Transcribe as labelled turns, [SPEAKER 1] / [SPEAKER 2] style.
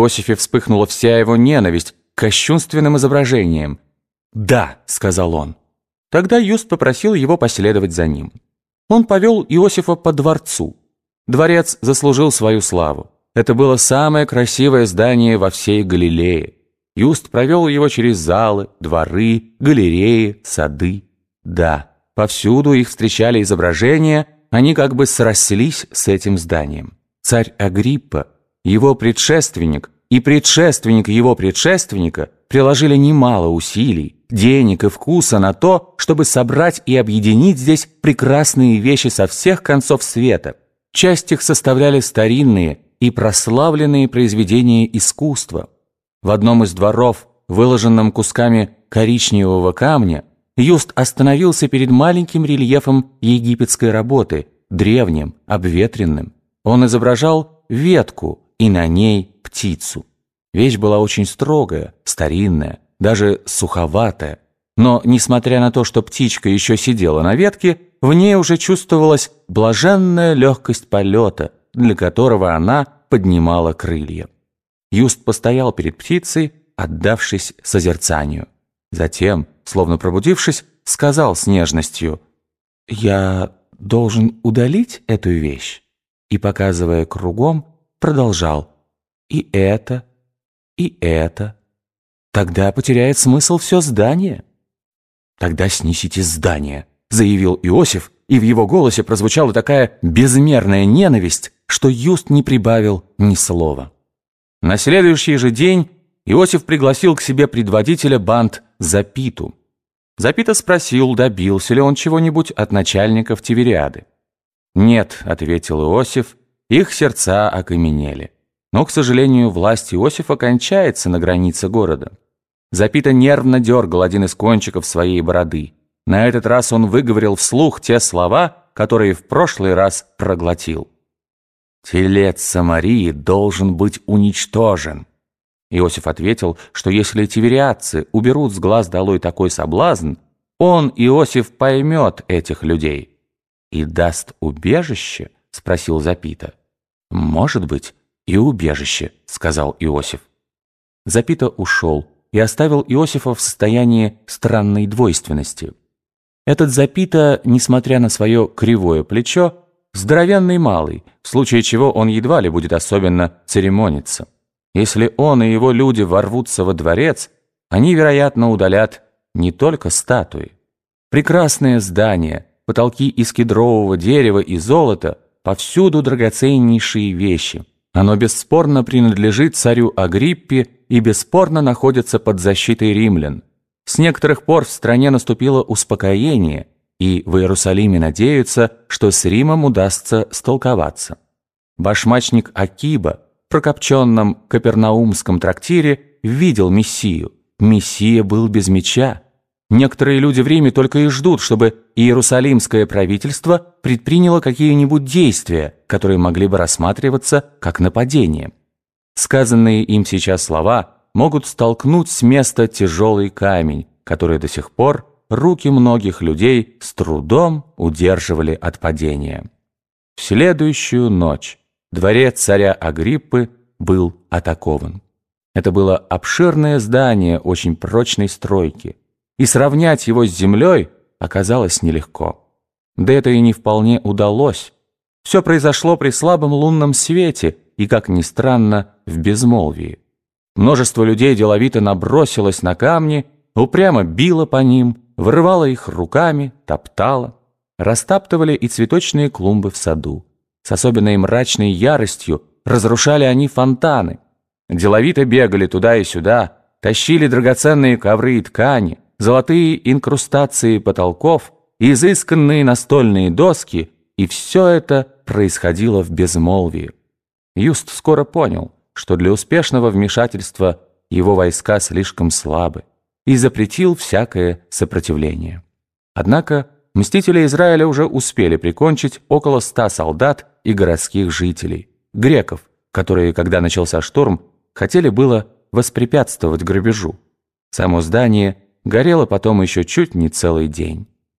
[SPEAKER 1] Иосифе вспыхнула вся его ненависть к кощунственным изображениям. «Да», — сказал он. Тогда Юст попросил его последовать за ним. Он повел Иосифа по дворцу. Дворец заслужил свою славу. Это было самое красивое здание во всей Галилее. Юст провел его через залы, дворы, галереи, сады. Да, повсюду их встречали изображения, они как бы срослись с этим зданием. Царь Агриппа, его предшественник и предшественник его предшественника приложили немало усилий, денег и вкуса на то, чтобы собрать и объединить здесь прекрасные вещи со всех концов света. Часть их составляли старинные и прославленные произведения искусства. В одном из дворов, выложенном кусками коричневого камня, Юст остановился перед маленьким рельефом египетской работы, древним, обветренным. Он изображал ветку и на ней птицу. Вещь была очень строгая, старинная, даже суховатая. Но, несмотря на то, что птичка еще сидела на ветке, в ней уже чувствовалась блаженная легкость полета, для которого она поднимала крылья. Юст постоял перед птицей, отдавшись созерцанию. Затем, словно пробудившись, сказал с нежностью «Я должен удалить эту вещь?» И, показывая кругом, продолжал «И это, и это. Тогда потеряет смысл все здание». «Тогда снесите здание», — заявил Иосиф, и в его голосе прозвучала такая безмерная ненависть, что Юст не прибавил ни слова. На следующий же день Иосиф пригласил к себе предводителя банд Запиту. Запита спросил, добился ли он чего-нибудь от начальников Тивериады. «Нет», — ответил Иосиф, — «их сердца окаменели». Но, к сожалению, власть Иосифа кончается на границе города. Запита нервно дергал один из кончиков своей бороды. На этот раз он выговорил вслух те слова, которые в прошлый раз проглотил. «Телец Самарии должен быть уничтожен». Иосиф ответил, что если тивериадцы уберут с глаз долой такой соблазн, он, Иосиф, поймет этих людей. «И даст убежище?» — спросил Запита. «Может быть, и убежище», — сказал Иосиф. Запита ушел и оставил Иосифа в состоянии странной двойственности. Этот Запита, несмотря на свое кривое плечо, здоровенный малый, в случае чего он едва ли будет особенно церемониться. Если он и его люди ворвутся во дворец, они, вероятно, удалят не только статуи. Прекрасное здание, потолки из кедрового дерева и золота, повсюду драгоценнейшие вещи. Оно бесспорно принадлежит царю Агриппе и бесспорно находится под защитой римлян. С некоторых пор в стране наступило успокоение, и в Иерусалиме надеются, что с Римом удастся столковаться. Башмачник Акиба в прокопченном Капернаумском трактире видел Мессию. Мессия был без меча. Некоторые люди в Риме только и ждут, чтобы Иерусалимское правительство предприняло какие-нибудь действия, которые могли бы рассматриваться как нападение. Сказанные им сейчас слова могут столкнуть с места тяжелый камень, который до сих пор руки многих людей с трудом удерживали от падения. В следующую ночь дворец царя Агриппы был атакован. Это было обширное здание очень прочной стройки, и сравнять его с землей оказалось нелегко. Да это и не вполне удалось. Все произошло при слабом лунном свете и, как ни странно, в безмолвии. Множество людей деловито набросилось на камни, упрямо било по ним, вырывала их руками, топтала. Растаптывали и цветочные клумбы в саду. С особенной мрачной яростью разрушали они фонтаны. Деловито бегали туда и сюда, тащили драгоценные ковры и ткани, золотые инкрустации потолков, изысканные настольные доски, и все это происходило в безмолвии. Юст скоро понял, что для успешного вмешательства его войска слишком слабы и запретил всякое сопротивление. Однако мстители Израиля уже успели прикончить около ста солдат и городских жителей, греков, которые, когда начался штурм, хотели было воспрепятствовать грабежу. Само здание горело потом еще чуть не целый день.